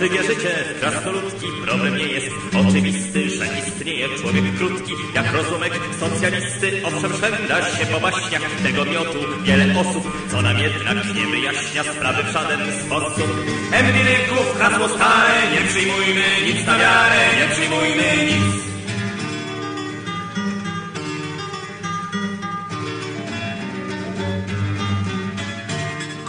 Czyje życie w krasnoludki problem nie jest oczywisty, że istnieje człowiek krótki, jak rozumek socjalisty. Owszem, szwenda się po baśniach tego miotu wiele osób, co nam jednak nie wyjaśnia sprawy w żaden sposób. Empiryków hasło stare, nie przyjmujmy nic na wiarę, nie przyjmujmy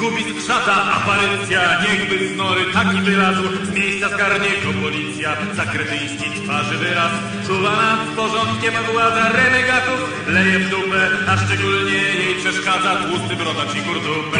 Gubi skrzata aparycja, niechby z nory taki wylazł, z miejsca zgarnie go policja, zakrytyjski twarzy wyraz, czuwa nad porządkiem władza renegatów, leje w dupę, a szczególnie jej przeszkadza tłusty brodacz i kurdupę.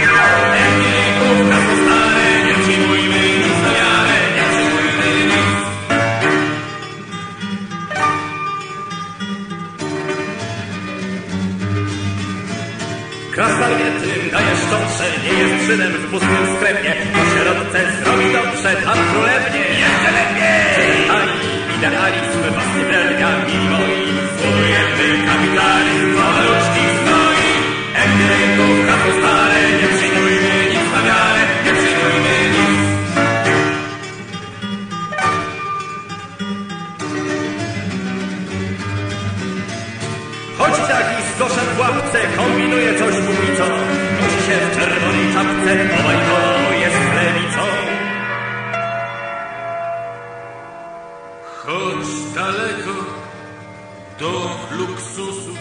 Krasnalietym daje szczotrze, nie jest Żydem w pustym sklepie. Po środce zrobi dobrze, tam królewnie. Jeszcze lepiej! Ani idealizm was nie moi. Zbudujemy kapitalizm, maluczki stoi. Empiryków, hasło stare, nie przyjmujmy nic na wiarę, nie przyjmujmy nic. Choć taki z w łapce kombinuje coś Daleko do luksusów,